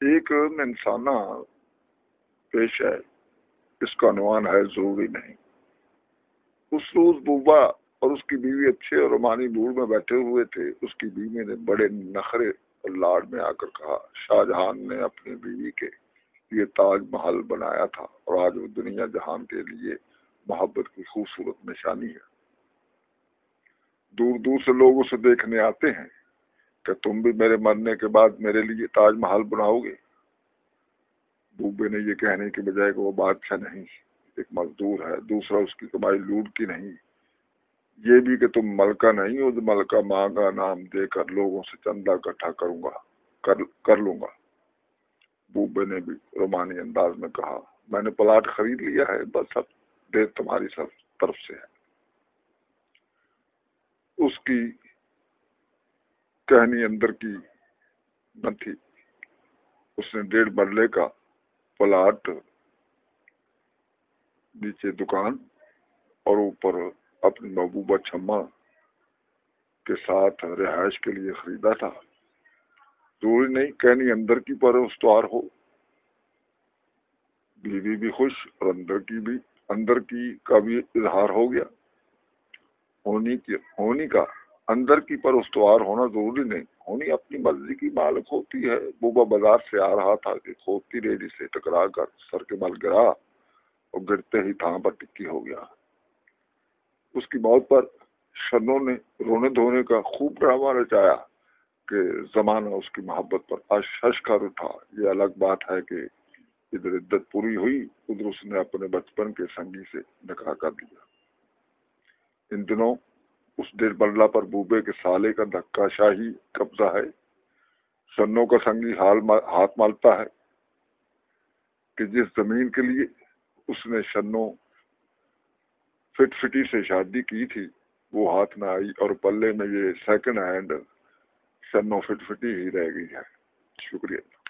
ایک انسانہ پیش ہے، اس کا عنوان ہے ضروری نہیں۔ اس روز بوبا اور اس کی بیوی اچھے اور رومانی بوڑھ میں بیٹھے ہوئے تھے، اس کی بیوی نے بڑے نخرے اور لاڑ میں آ کر کہا شاہ جہان نے اپنی بیوی کے لیے تاج محل بنایا تھا اور آج وہ دنیا جہان کے لیے محبت کی خوبصورت نشانی ہے۔ دور دور سے لوگ اسے دیکھنے آتے ہیں۔ کہ تم بھی میرے مرنے کے بعد میرے لیے تاج محل بناؤ گے۔ بوبے نے یہ کہنے کے بجائے کہ وہ بادشاہ نہیں ایک مزدور ہے دوسرا اس کی کمائی لوٹ کی نہیں۔ یہ بھی کہ تم ملکہ نہیں ہو ملکہ ماں کا نام دے کر لوگوں سے چندہ اکٹھا کروں گا کر, کر لوں گا۔ بوبے نے بھی رومانی انداز میں کہا میں نے پلاٹ خرید لیا ہے بس سب دیر تمہاری طرف سے ہے۔ اس کی کہنی اندر کی نہ تھی۔ اس نے ڈیڑھ مرلے کا پلاٹ نیچے دکان اور اوپر اپنی محبوبہ چھما کے ساتھ رہائش کے لیے خریدا تھا۔ ضروری نہیں کہنی اندر کی پر استوار ہو۔ بیوی بھی خوش اور اندر کی بھی، اندر کی کا بھی اظہار ہو گیا۔ ہونی کی، ہونی کا اندر کی پر استوار ہونا ضروری نہیں۔ ہونی اپنی مرضی کی مالک ہوتی ہے۔ بوبا بازار سے آ رہا تھا کہ کھوتی ریڈی سے ٹکرا کر سر کے بل گرا اور گرتے ہی تھا پر ٹکی ہو گیا۔ اس کی موت پر شنوں نے رونے دھونے کا خوب ڈرامہ رچایا کہ زمانہ اس کی محبت پر اشش کر اٹھا۔ یہ الگ بات ہے کہ ادھر عدت پوری ہوئی، ادھر اس نے اپنے بچپن کے سنگی سے نکاح کر دیا۔ ان دنوں اس ڈیر پر بوبے کے سالے کا دھکا شاہی قبضہ ہے۔ سنوں کا سنگی حال ہاتھ مالتا ہے کہ جس زمین کے لیے اس نے شنوں فٹ فٹی سے شادی کی تھی، وہ ہاتھ نہ آئی اور پلے میں یہ سیکنڈ ہینڈ شنوں فٹ فٹی ہی رہ گئی ہے۔ شکریہ۔